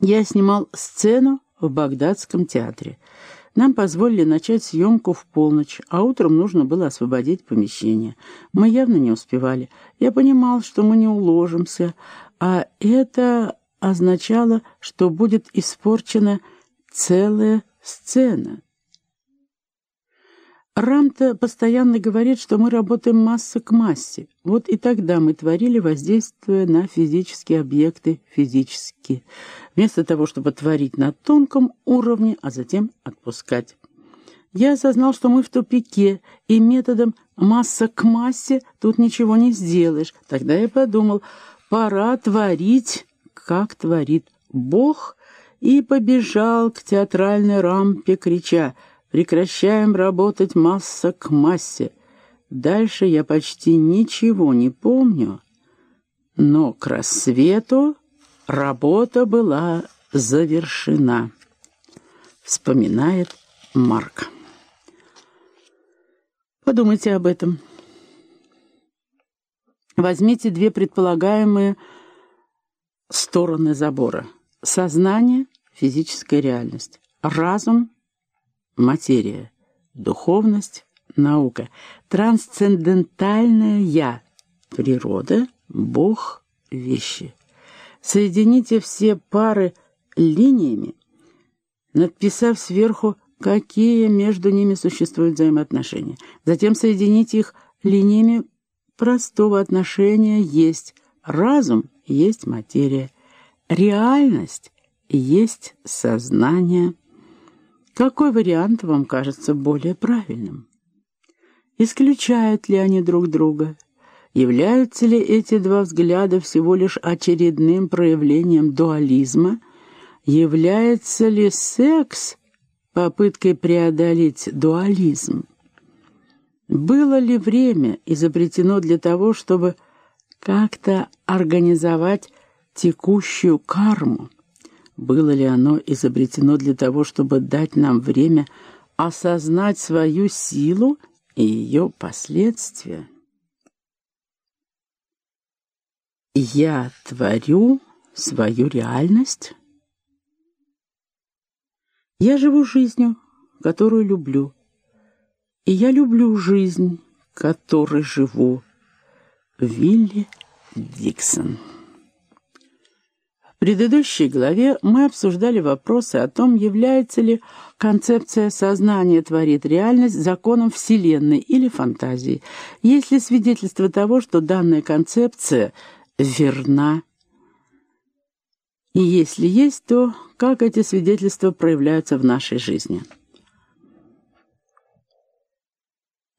Я снимал сцену в Багдадском театре. Нам позволили начать съемку в полночь, а утром нужно было освободить помещение. Мы явно не успевали. Я понимал, что мы не уложимся, а это означало, что будет испорчена целая сцена. Рамта постоянно говорит, что мы работаем масса к массе. Вот и тогда мы творили, воздействуя на физические объекты физически, вместо того, чтобы творить на тонком уровне, а затем отпускать. Я осознал, что мы в тупике, и методом масса к массе тут ничего не сделаешь. Тогда я подумал, пора творить, как творит Бог, и побежал к театральной рампе, крича — Прекращаем работать масса к массе. Дальше я почти ничего не помню, но к рассвету работа была завершена, вспоминает Марк. Подумайте об этом. Возьмите две предполагаемые стороны забора. Сознание — физическая реальность. Разум материя, духовность, наука, трансцендентальное «я», природа, Бог, вещи. Соедините все пары линиями, надписав сверху, какие между ними существуют взаимоотношения. Затем соедините их линиями простого отношения есть разум, есть материя, реальность есть сознание – какой вариант вам кажется более правильным? Исключают ли они друг друга? Являются ли эти два взгляда всего лишь очередным проявлением дуализма? Является ли секс попыткой преодолеть дуализм? Было ли время изобретено для того, чтобы как-то организовать текущую карму? Было ли оно изобретено для того, чтобы дать нам время осознать свою силу и ее последствия? Я творю свою реальность. Я живу жизнью, которую люблю. И я люблю жизнь, которой живу. Вилли Диксон в предыдущей главе мы обсуждали вопросы о том, является ли концепция сознания творит реальность законом Вселенной или фантазией. Есть ли свидетельство того, что данная концепция верна? И если есть, то как эти свидетельства проявляются в нашей жизни?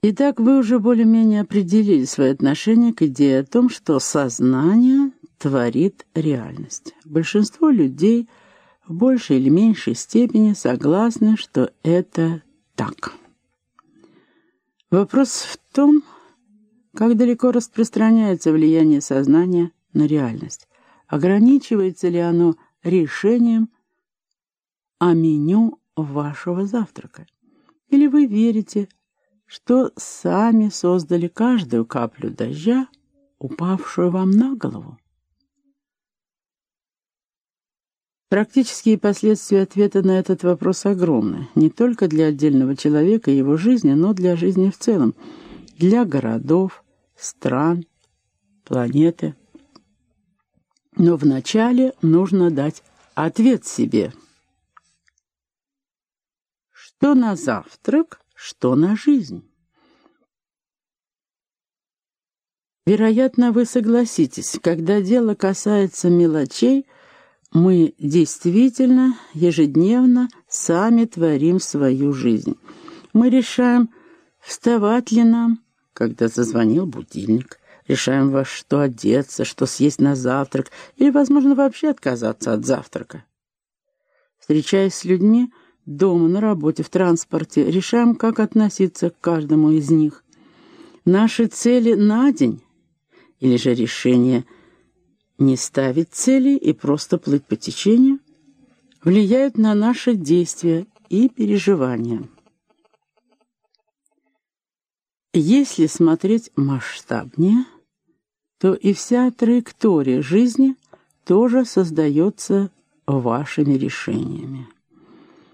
Итак, вы уже более-менее определили свои отношения к идее о том, что сознание творит реальность. Большинство людей в большей или меньшей степени согласны, что это так. Вопрос в том, как далеко распространяется влияние сознания на реальность. Ограничивается ли оно решением о меню вашего завтрака? Или вы верите, что сами создали каждую каплю дождя, упавшую вам на голову? Практические последствия ответа на этот вопрос огромны, не только для отдельного человека и его жизни, но для жизни в целом, для городов, стран, планеты. Но вначале нужно дать ответ себе. Что на завтрак, что на жизнь? Вероятно, вы согласитесь, когда дело касается мелочей – мы действительно ежедневно сами творим свою жизнь. Мы решаем, вставать ли нам, когда зазвонил будильник, решаем во что одеться, что съесть на завтрак, или, возможно, вообще отказаться от завтрака. Встречаясь с людьми, дома, на работе, в транспорте, решаем, как относиться к каждому из них. Наши цели на день или же решение – не ставить цели и просто плыть по течению, влияют на наши действия и переживания. Если смотреть масштабнее, то и вся траектория жизни тоже создается вашими решениями.